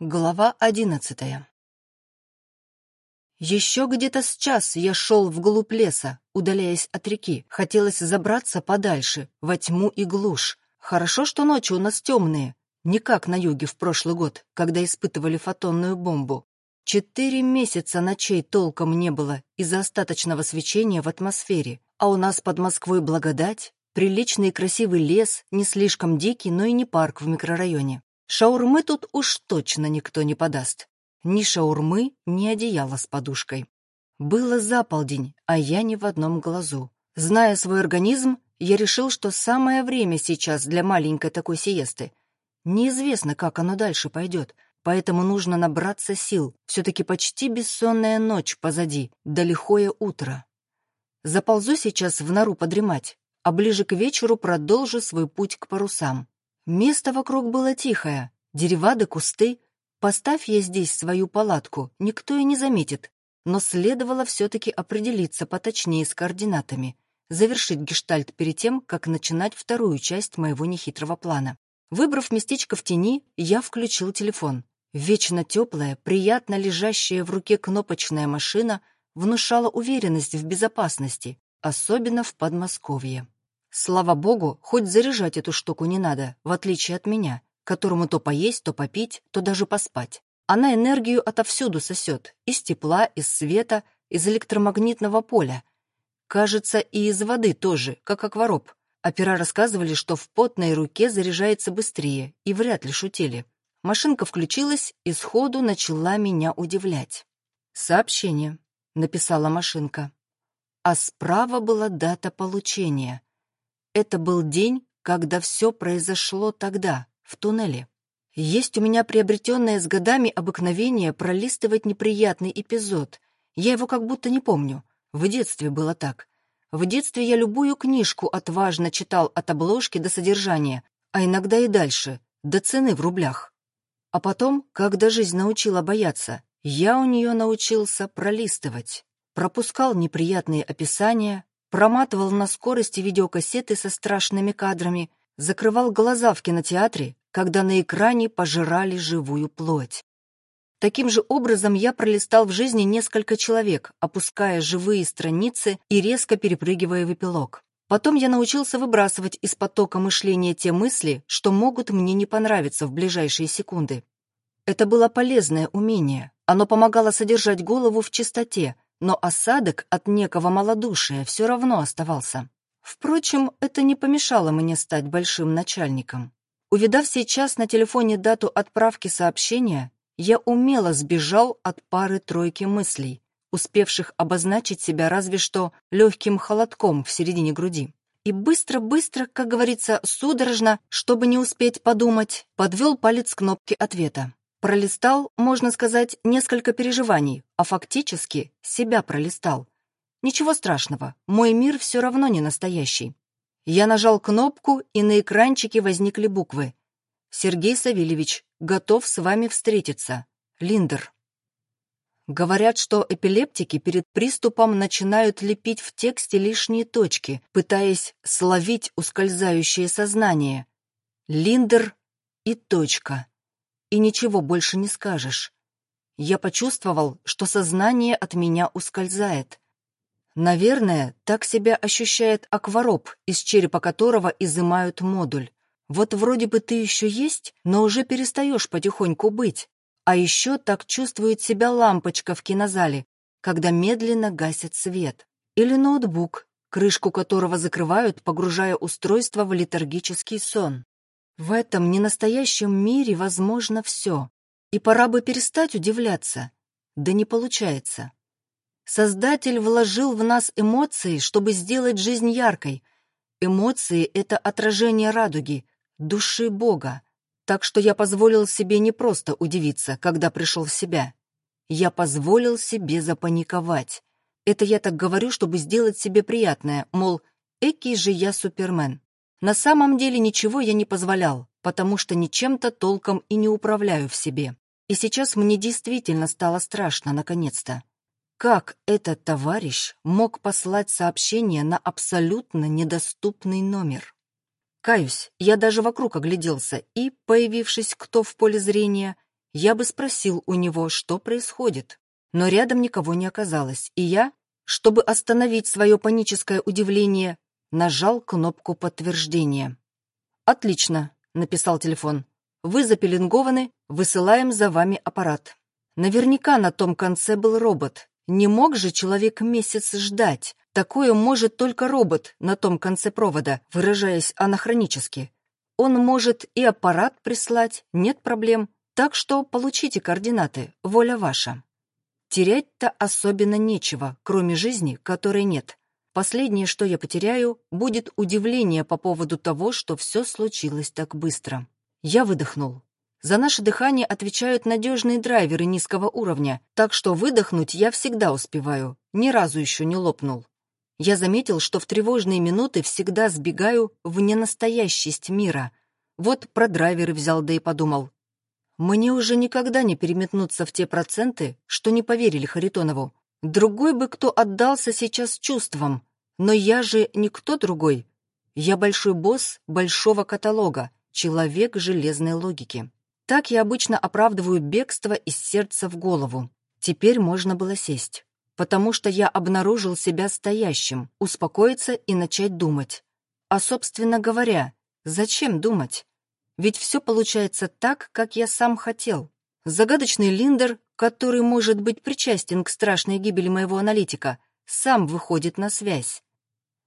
Глава одиннадцатая Еще где-то с час я шел вглубь леса, удаляясь от реки. Хотелось забраться подальше, во тьму и глушь. Хорошо, что ночи у нас темные, не как на юге в прошлый год, когда испытывали фотонную бомбу. Четыре месяца ночей толком не было из-за остаточного свечения в атмосфере, а у нас под Москвой благодать, приличный и красивый лес, не слишком дикий, но и не парк в микрорайоне. Шаурмы тут уж точно никто не подаст. Ни шаурмы, ни одеяла с подушкой. Было за полдень, а я не в одном глазу. Зная свой организм, я решил, что самое время сейчас для маленькой такой сиесты. Неизвестно, как оно дальше пойдет, поэтому нужно набраться сил. Все-таки почти бессонная ночь позади, да лихое утро. Заползу сейчас в нору подремать, а ближе к вечеру продолжу свой путь к парусам. Место вокруг было тихое, дерева да кусты. Поставь я здесь свою палатку, никто и не заметит. Но следовало все-таки определиться поточнее с координатами, завершить гештальт перед тем, как начинать вторую часть моего нехитрого плана. Выбрав местечко в тени, я включил телефон. Вечно теплая, приятно лежащая в руке кнопочная машина внушала уверенность в безопасности, особенно в Подмосковье. Слава богу, хоть заряжать эту штуку не надо, в отличие от меня, которому то поесть, то попить, то даже поспать. Она энергию отовсюду сосет, из тепла, из света, из электромагнитного поля. Кажется, и из воды тоже, как аквароб. Опера рассказывали, что в потной руке заряжается быстрее, и вряд ли шутили. Машинка включилась и сходу начала меня удивлять. «Сообщение», — написала машинка. А справа была дата получения — это был день, когда все произошло тогда, в туннеле. Есть у меня приобретенное с годами обыкновение пролистывать неприятный эпизод. Я его как будто не помню. В детстве было так. В детстве я любую книжку отважно читал от обложки до содержания, а иногда и дальше, до цены в рублях. А потом, когда жизнь научила бояться, я у нее научился пролистывать. Пропускал неприятные описания, проматывал на скорости видеокассеты со страшными кадрами, закрывал глаза в кинотеатре, когда на экране пожирали живую плоть. Таким же образом я пролистал в жизни несколько человек, опуская живые страницы и резко перепрыгивая в эпилог. Потом я научился выбрасывать из потока мышления те мысли, что могут мне не понравиться в ближайшие секунды. Это было полезное умение. Оно помогало содержать голову в чистоте, но осадок от некого малодушия все равно оставался. Впрочем, это не помешало мне стать большим начальником. Увидав сейчас на телефоне дату отправки сообщения, я умело сбежал от пары-тройки мыслей, успевших обозначить себя разве что легким холодком в середине груди. И быстро-быстро, как говорится, судорожно, чтобы не успеть подумать, подвел палец к кнопке ответа. Пролистал, можно сказать, несколько переживаний, а фактически себя пролистал. Ничего страшного, мой мир все равно не настоящий. Я нажал кнопку, и на экранчике возникли буквы. «Сергей Савельевич, готов с вами встретиться. Линдер». Говорят, что эпилептики перед приступом начинают лепить в тексте лишние точки, пытаясь словить ускользающее сознание. Линдер и точка и ничего больше не скажешь. Я почувствовал, что сознание от меня ускользает. Наверное, так себя ощущает аквароб, из черепа которого изымают модуль. Вот вроде бы ты еще есть, но уже перестаешь потихоньку быть. А еще так чувствует себя лампочка в кинозале, когда медленно гасят свет. Или ноутбук, крышку которого закрывают, погружая устройство в летаргический сон. В этом ненастоящем мире возможно все, и пора бы перестать удивляться. Да не получается. Создатель вложил в нас эмоции, чтобы сделать жизнь яркой. Эмоции — это отражение радуги, души Бога. Так что я позволил себе не просто удивиться, когда пришел в себя. Я позволил себе запаниковать. Это я так говорю, чтобы сделать себе приятное, мол, экий же я супермен. На самом деле ничего я не позволял, потому что ничем-то толком и не управляю в себе. И сейчас мне действительно стало страшно, наконец-то. Как этот товарищ мог послать сообщение на абсолютно недоступный номер? Каюсь, я даже вокруг огляделся и, появившись кто в поле зрения, я бы спросил у него, что происходит. Но рядом никого не оказалось, и я, чтобы остановить свое паническое удивление, нажал кнопку подтверждения. «Отлично», — написал телефон. «Вы запеленгованы, высылаем за вами аппарат». Наверняка на том конце был робот. Не мог же человек месяц ждать. Такое может только робот на том конце провода, выражаясь анахронически. Он может и аппарат прислать, нет проблем. Так что получите координаты, воля ваша. Терять-то особенно нечего, кроме жизни, которой нет. Последнее, что я потеряю, будет удивление по поводу того, что все случилось так быстро. Я выдохнул. За наше дыхание отвечают надежные драйверы низкого уровня, так что выдохнуть я всегда успеваю, ни разу еще не лопнул. Я заметил, что в тревожные минуты всегда сбегаю в ненастоящесть мира. Вот про драйверы взял, да и подумал. Мне уже никогда не переметнуться в те проценты, что не поверили Харитонову. Другой бы кто отдался сейчас чувствам, но я же никто другой. Я большой босс большого каталога, человек железной логики. Так я обычно оправдываю бегство из сердца в голову. Теперь можно было сесть потому что я обнаружил себя стоящим, успокоиться и начать думать. А, собственно говоря, зачем думать? Ведь все получается так, как я сам хотел. Загадочный Линдер, который может быть причастен к страшной гибели моего аналитика, сам выходит на связь.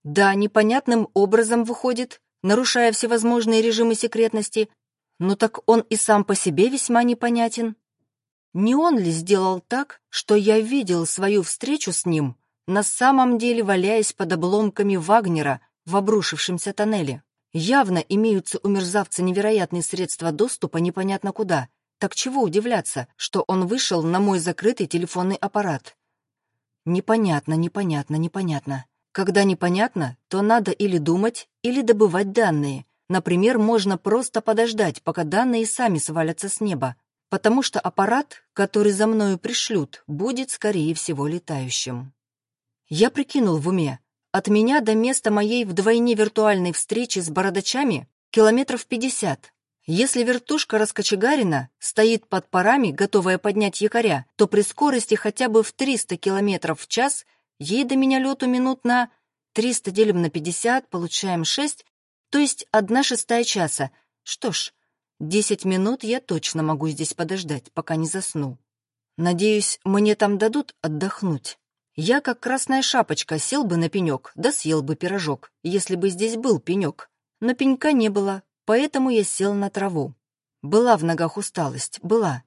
Да, непонятным образом выходит, нарушая всевозможные режимы секретности, но так он и сам по себе весьма непонятен. Не он ли сделал так, что я видел свою встречу с ним, на самом деле валяясь под обломками Вагнера в обрушившемся тоннеле? Явно имеются у мерзавца невероятные средства доступа непонятно куда. Так чего удивляться, что он вышел на мой закрытый телефонный аппарат? Непонятно, непонятно, непонятно. Когда непонятно, то надо или думать, или добывать данные. Например, можно просто подождать, пока данные сами свалятся с неба, потому что аппарат, который за мною пришлют, будет, скорее всего, летающим. Я прикинул в уме, от меня до места моей вдвойне виртуальной встречи с бородачами километров пятьдесят. Если вертушка раскочегарена, стоит под парами, готовая поднять якоря, то при скорости хотя бы в 300 километров в час ей до меня лету минут на 300 делим на 50, получаем 6, то есть одна шестая часа. Что ж, Десять минут я точно могу здесь подождать, пока не засну. Надеюсь, мне там дадут отдохнуть. Я, как красная шапочка, сел бы на пенек, да съел бы пирожок, если бы здесь был пенек. Но пенька не было, поэтому я сел на траву. Была в ногах усталость, была.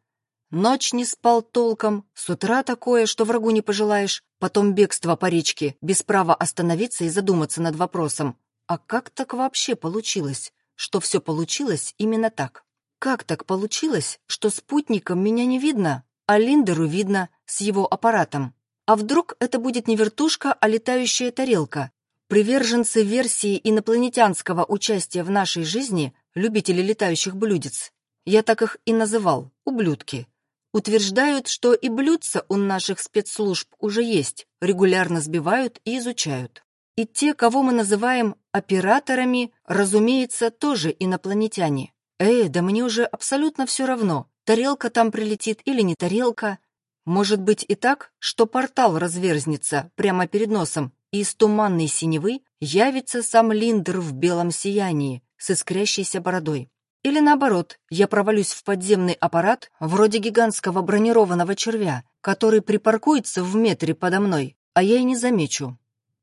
Ночь не спал толком, с утра такое, что врагу не пожелаешь, потом бегство по речке, без права остановиться и задуматься над вопросом. А как так вообще получилось, что все получилось именно так? Как так получилось, что спутником меня не видно, а Линдеру видно с его аппаратом? А вдруг это будет не вертушка, а летающая тарелка? Приверженцы версии инопланетянского участия в нашей жизни, любители летающих блюдец, я так их и называл, ублюдки, утверждают, что и блюдца у наших спецслужб уже есть, регулярно сбивают и изучают. И те, кого мы называем операторами, разумеется, тоже инопланетяне. «Эй, да мне уже абсолютно все равно, тарелка там прилетит или не тарелка. Может быть и так, что портал разверзнется прямо перед носом, и из туманной синевы явится сам Линдер в белом сиянии с искрящейся бородой. Или наоборот, я провалюсь в подземный аппарат вроде гигантского бронированного червя, который припаркуется в метре подо мной, а я и не замечу.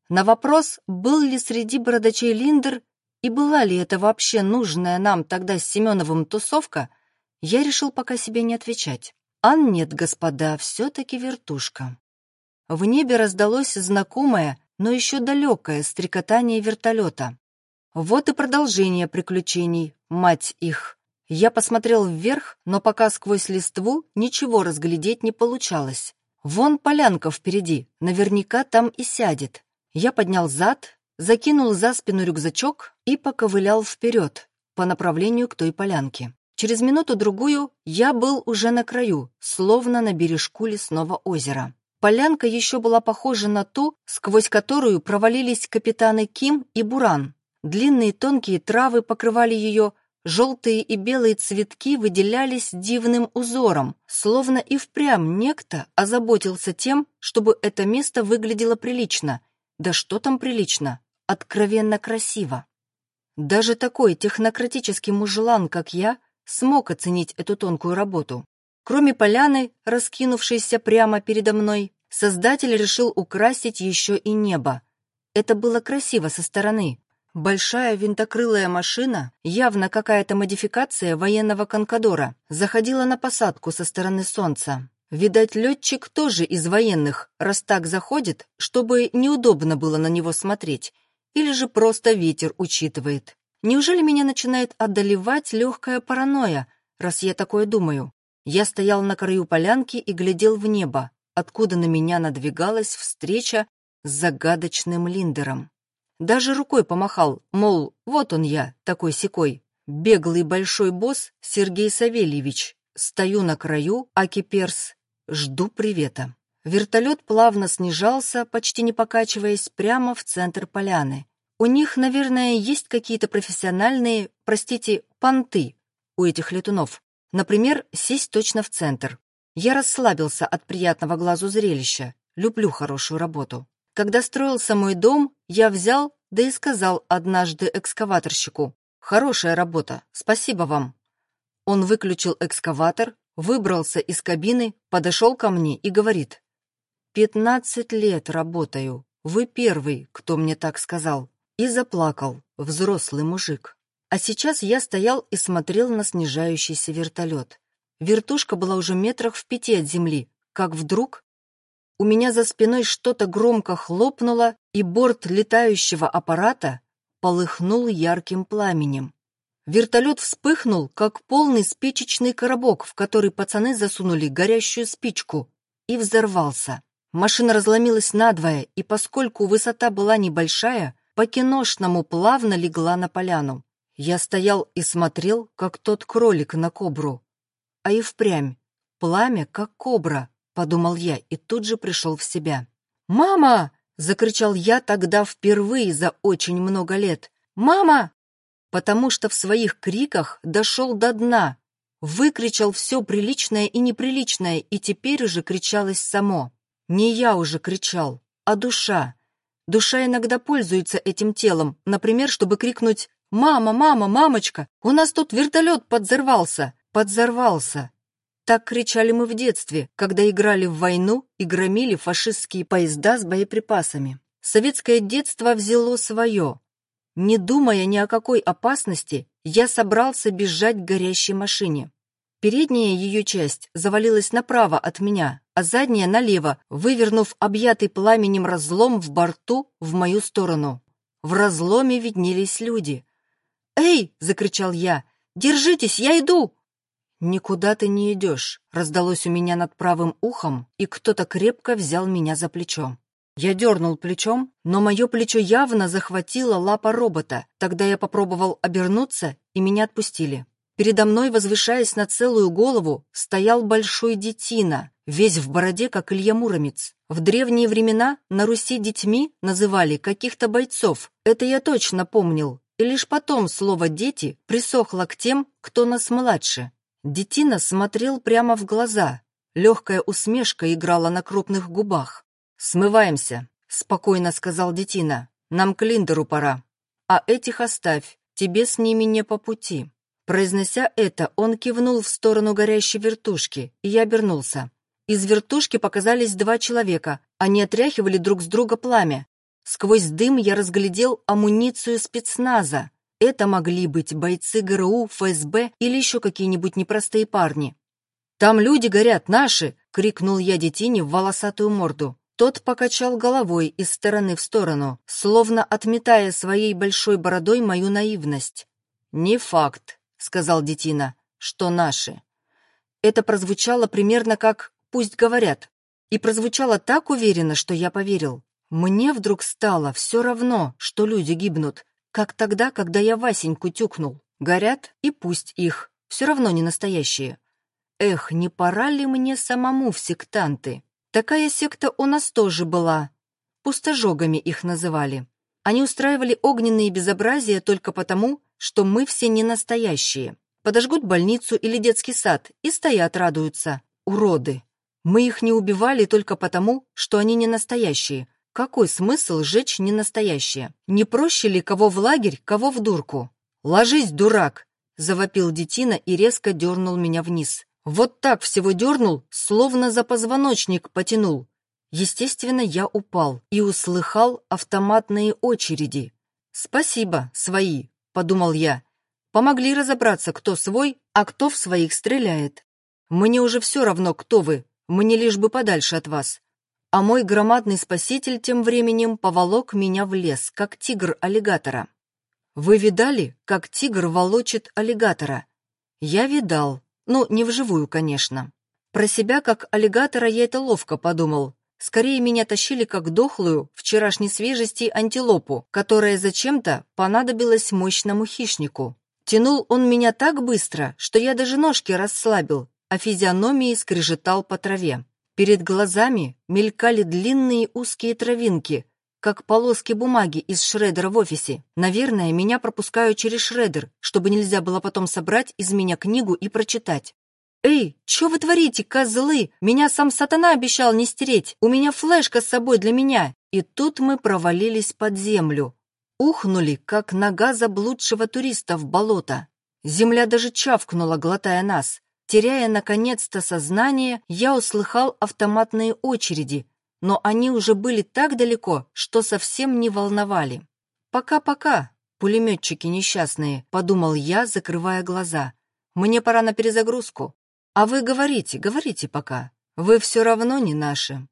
На вопрос, был ли среди бородачей Линдер, и была ли это вообще нужная нам тогда с Семеновым тусовка, я решил пока себе не отвечать. А нет, господа, все-таки вертушка. В небе раздалось знакомое, но еще далекое стрекотание вертолета. Вот и продолжение приключений, мать их. Я посмотрел вверх, но пока сквозь листву ничего разглядеть не получалось. Вон полянка впереди, наверняка там и сядет. Я поднял зад, закинул за спину рюкзачок и поковылял вперед по направлению к той полянке. Через минуту-другую я был уже на краю, словно на бережку лесного озера. Полянка еще была похожа на ту, сквозь которую провалились капитаны Ким и Буран. Длинные тонкие травы покрывали ее, желтые и белые цветки выделялись дивным узором, словно и впрямь некто озаботился тем, чтобы это место выглядело прилично. Да что там прилично? Откровенно красиво. Даже такой технократический мужлан, как я, смог оценить эту тонкую работу. Кроме поляны, раскинувшейся прямо передо мной, создатель решил украсить еще и небо. Это было красиво со стороны. Большая винтокрылая машина, явно какая-то модификация военного конкадора, заходила на посадку со стороны солнца. Видать, летчик тоже из военных, раз так заходит, чтобы неудобно было на него смотреть, или же просто ветер учитывает. Неужели меня начинает одолевать легкая паранойя, раз я такое думаю? Я стоял на краю полянки и глядел в небо, откуда на меня надвигалась встреча с загадочным Линдером. Даже рукой помахал, мол, вот он я, такой секой. Беглый большой босс Сергей Савельевич. Стою на краю, аки перс, жду привета. Вертолет плавно снижался, почти не покачиваясь, прямо в центр поляны. У них, наверное, есть какие-то профессиональные, простите, понты у этих летунов. Например, сесть точно в центр. Я расслабился от приятного глазу зрелища. Люблю хорошую работу. Когда строился мой дом, я взял, да и сказал однажды экскаваторщику, «Хорошая работа, спасибо вам». Он выключил экскаватор, выбрался из кабины, подошел ко мне и говорит, «Пятнадцать лет работаю, вы первый, кто мне так сказал». И заплакал, взрослый мужик. А сейчас я стоял и смотрел на снижающийся вертолет. Вертушка была уже метрах в пяти от земли, как вдруг у меня за спиной что-то громко хлопнуло, и борт летающего аппарата полыхнул ярким пламенем. Вертолет вспыхнул, как полный спичечный коробок, в который пацаны засунули горящую спичку, и взорвался. Машина разломилась надвое, и поскольку высота была небольшая, по-киношному плавно легла на поляну. Я стоял и смотрел, как тот кролик на кобру. А и впрямь, пламя, как кобра, — подумал я и тут же пришел в себя. «Мама!» — закричал я тогда впервые за очень много лет. «Мама!» Потому что в своих криках дошел до дна, выкричал все приличное и неприличное, и теперь уже кричалось само. Не я уже кричал, а душа. Душа иногда пользуется этим телом, например, чтобы крикнуть «Мама, мама, мамочка, у нас тут вертолет подзорвался!» Подзорвался. Так кричали мы в детстве, когда играли в войну и громили фашистские поезда с боеприпасами. Советское детство взяло свое. Не думая ни о какой опасности, я собрался бежать к горящей машине. Передняя ее часть завалилась направо от меня, а задняя налево, вывернув объятый пламенем разлом в борту в мою сторону. В разломе виднелись люди. «Эй!» — закричал я. «Держитесь, я иду!» «Никуда ты не идешь», — раздалось у меня над правым ухом, и кто-то крепко взял меня за плечо. Я дернул плечом, но мое плечо явно захватило лапа робота. Тогда я попробовал обернуться, и меня отпустили. Передо мной, возвышаясь на целую голову, стоял большой детина, весь в бороде, как Илья Муромец. В древние времена на Руси детьми называли каких-то бойцов. Это я точно помнил. И лишь потом слово «дети» присохло к тем, кто нас младше. Детина смотрел прямо в глаза. Легкая усмешка играла на крупных губах. «Смываемся», — спокойно сказал Детина. «Нам к Линдеру пора. А этих оставь, тебе с ними не по пути». Произнося это, он кивнул в сторону горящей вертушки, и я обернулся. Из вертушки показались два человека. Они отряхивали друг с друга пламя. Сквозь дым я разглядел амуницию спецназа. Это могли быть бойцы ГРУ, ФСБ или еще какие-нибудь непростые парни. «Там люди горят, наши!» — крикнул я детине в волосатую морду. Тот покачал головой из стороны в сторону, словно отметая своей большой бородой мою наивность. «Не факт», — сказал детина, — «что наши». Это прозвучало примерно как «пусть говорят», и прозвучало так уверенно, что я поверил. Мне вдруг стало все равно, что люди гибнут, как тогда, когда я Васеньку тюкнул. Горят, и пусть их, все равно не настоящие. Эх, не пора ли мне самому в сектанты? Такая секта у нас тоже была. Пустожогами их называли. Они устраивали огненные безобразия только потому, что мы все не настоящие. Подожгут больницу или детский сад и стоят радуются. Уроды. Мы их не убивали только потому, что они не настоящие. Какой смысл сжечь не настоящее? Не проще ли кого в лагерь, кого в дурку? «Ложись, дурак!» — завопил детина и резко дернул меня вниз. Вот так всего дернул, словно за позвоночник потянул. Естественно, я упал и услыхал автоматные очереди. «Спасибо, свои», — подумал я. Помогли разобраться, кто свой, а кто в своих стреляет. Мне уже все равно, кто вы, мне лишь бы подальше от вас. А мой громадный спаситель тем временем поволок меня в лес, как тигр аллигатора. Вы видали, как тигр волочит аллигатора? Я видал, ну, не вживую, конечно. Про себя, как аллигатора, я это ловко подумал. Скорее меня тащили как дохлую, вчерашней свежести антилопу, которая зачем-то понадобилась мощному хищнику. Тянул он меня так быстро, что я даже ножки расслабил, а физиономии скрежетал по траве. Перед глазами мелькали длинные узкие травинки, как полоски бумаги из шредера в офисе. Наверное, меня пропускают через шредер, чтобы нельзя было потом собрать из меня книгу и прочитать. «Эй, что вы творите, козлы? Меня сам сатана обещал не стереть. У меня флешка с собой для меня». И тут мы провалились под землю ухнули, как нога заблудшего туриста в болото. Земля даже чавкнула, глотая нас. Теряя, наконец-то, сознание, я услыхал автоматные очереди, но они уже были так далеко, что совсем не волновали. «Пока-пока, пулеметчики несчастные», — подумал я, закрывая глаза. «Мне пора на перезагрузку. А вы говорите, говорите пока. Вы все равно не наши».